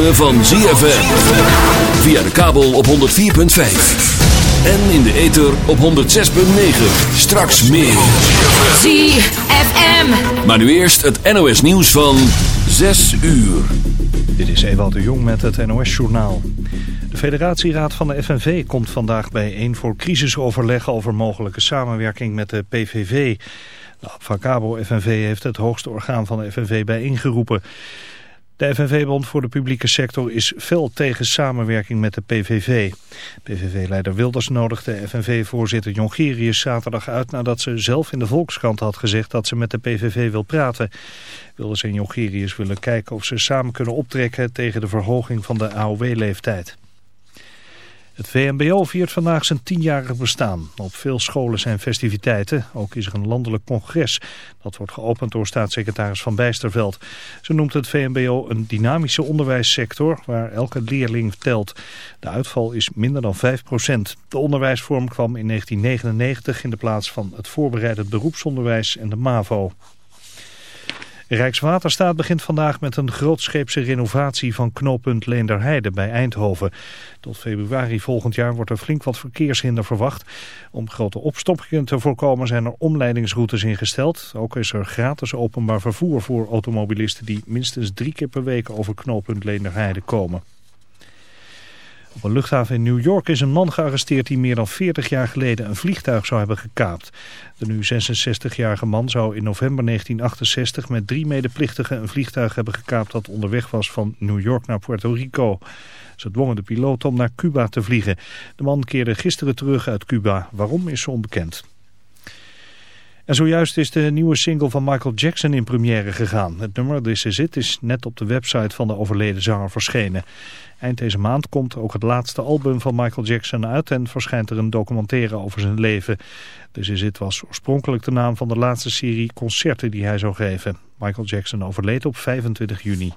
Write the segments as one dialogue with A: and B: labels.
A: ritme van ZFM. Via de kabel op 104.5. En in de ether op 106.9. Straks meer.
B: ZFM.
A: Maar nu eerst het NOS nieuws van 6 uur.
C: Dit is Ewald de Jong met het NOS-journaal. De federatieraad van de FNV komt vandaag bijeen voor crisisoverleg over mogelijke samenwerking met de PVV. De Avacabo FNV heeft het hoogste orgaan van de FNV bijeengeroepen. De FNV-bond voor de publieke sector is fel tegen samenwerking met de PVV. PVV-leider Wilders nodigde FNV-voorzitter Jongerius zaterdag uit nadat ze zelf in de Volkskrant had gezegd dat ze met de PVV wil praten. Wilders en Jongerius willen kijken of ze samen kunnen optrekken tegen de verhoging van de AOW-leeftijd. Het VMBO viert vandaag zijn tienjarig bestaan. Op veel scholen zijn festiviteiten. Ook is er een landelijk congres. Dat wordt geopend door staatssecretaris Van Bijsterveld. Ze noemt het VMBO een dynamische onderwijssector waar elke leerling telt. De uitval is minder dan 5% De onderwijsvorm kwam in 1999 in de plaats van het voorbereidend beroepsonderwijs en de MAVO. Rijkswaterstaat begint vandaag met een grootscheepse renovatie van knooppunt Leenderheide bij Eindhoven. Tot februari volgend jaar wordt er flink wat verkeershinder verwacht. Om grote opstoppingen te voorkomen zijn er omleidingsroutes ingesteld. Ook is er gratis openbaar vervoer voor automobilisten die minstens drie keer per week over knooppunt Leenderheide komen. Op een luchthaven in New York is een man gearresteerd die meer dan 40 jaar geleden een vliegtuig zou hebben gekaapt. De nu 66-jarige man zou in november 1968 met drie medeplichtigen een vliegtuig hebben gekaapt dat onderweg was van New York naar Puerto Rico. Ze dwongen de piloot om naar Cuba te vliegen. De man keerde gisteren terug uit Cuba. Waarom is onbekend. En zojuist is de nieuwe single van Michael Jackson in première gegaan. Het nummer This Is is net op de website van de overleden zanger verschenen. Eind deze maand komt ook het laatste album van Michael Jackson uit en verschijnt er een documentaire over zijn leven. This Is was oorspronkelijk de naam van de laatste serie concerten die hij zou geven. Michael Jackson overleed op 25 juni.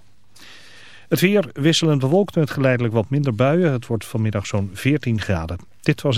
C: Het weer wisselend bewolkt met geleidelijk wat minder buien. Het wordt vanmiddag zo'n 14 graden. Dit was...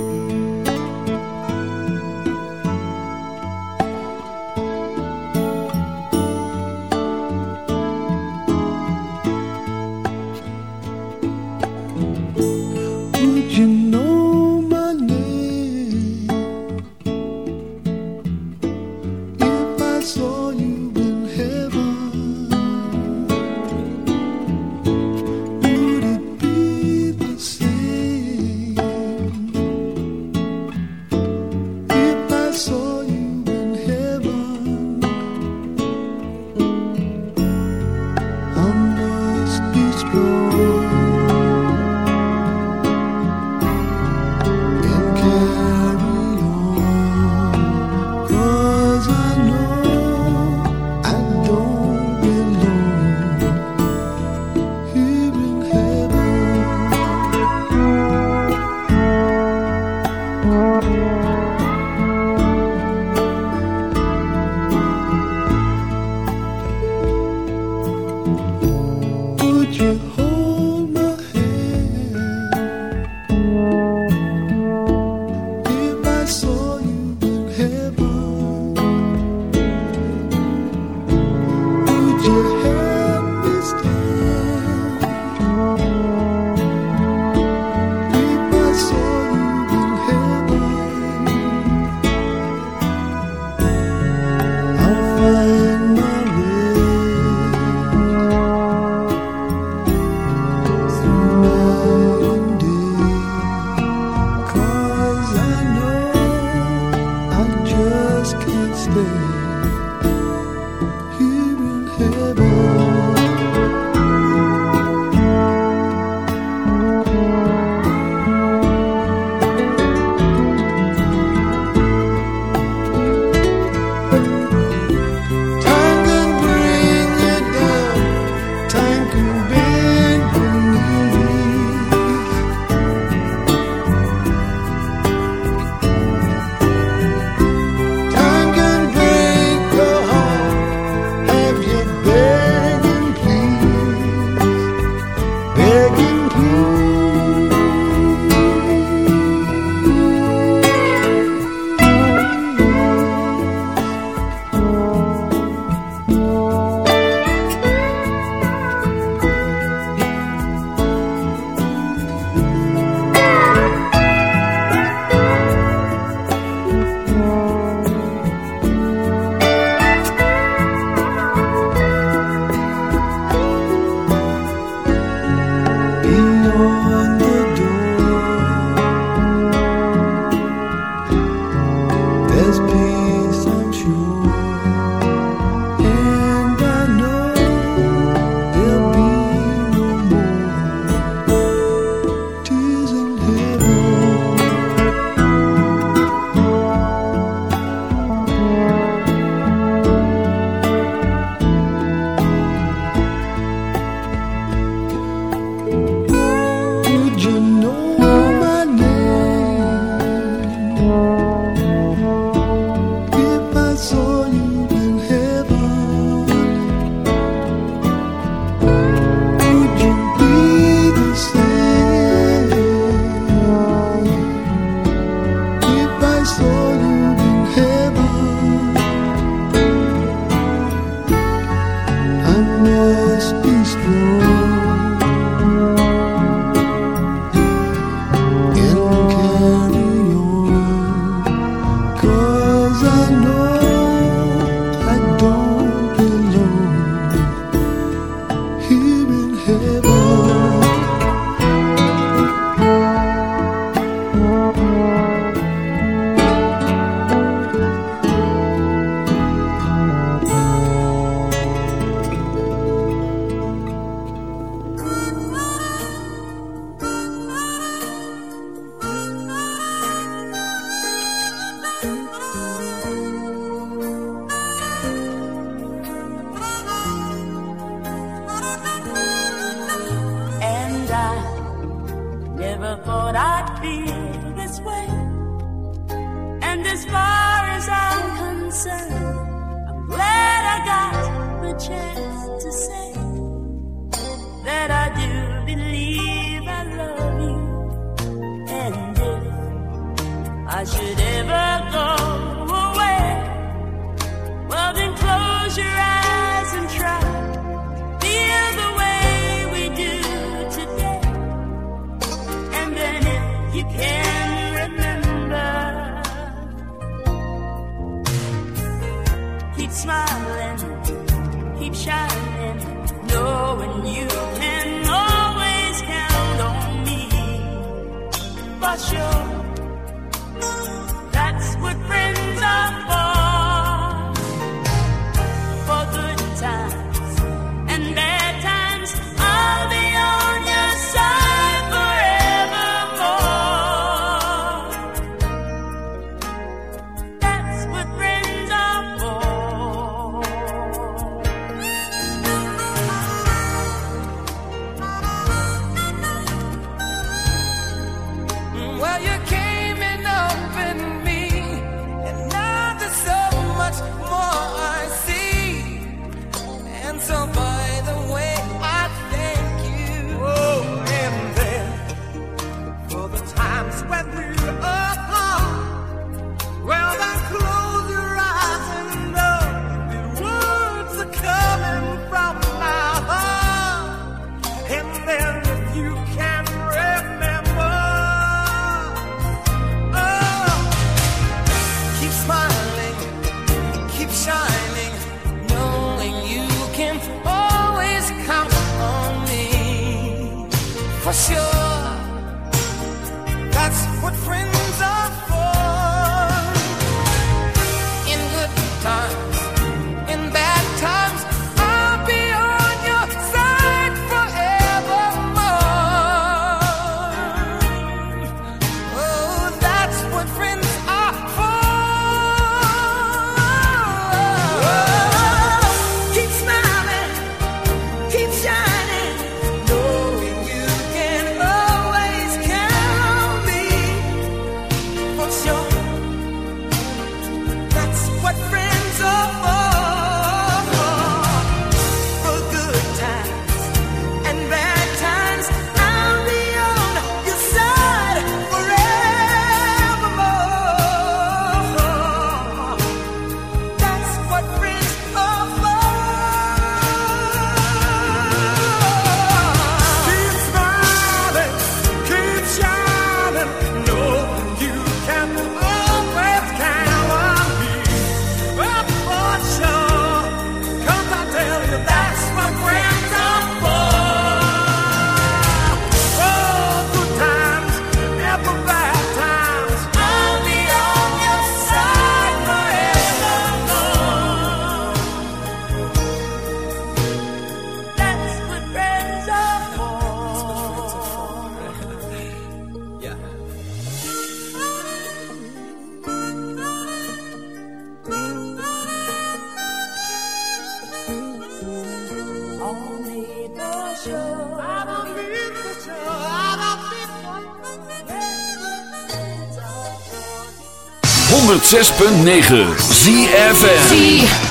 D: 106.9
E: ZFN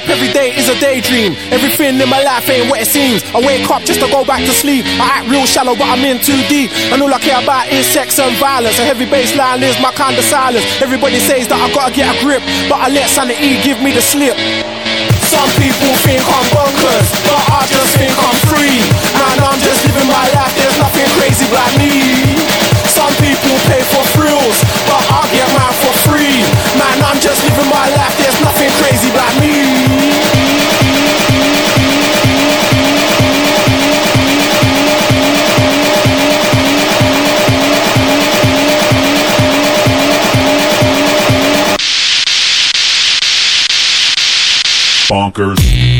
F: Up every day is a daydream. Everything in my life ain't what it seems. I wake up just to go back to sleep. I act real shallow, but I'm in too deep. And all I care about is sex and violence. A heavy bass line is my kind of silence. Everybody says that I gotta get a grip, but I let sanity give me the slip. Some people think I'm bonkers, but I just think I'm free. Man, I'm just living my life, there's nothing crazy about me. Some people pay for thrills, but I get mine for free. Man, I'm just living my life, there's nothing crazy about me.
G: Bonkers.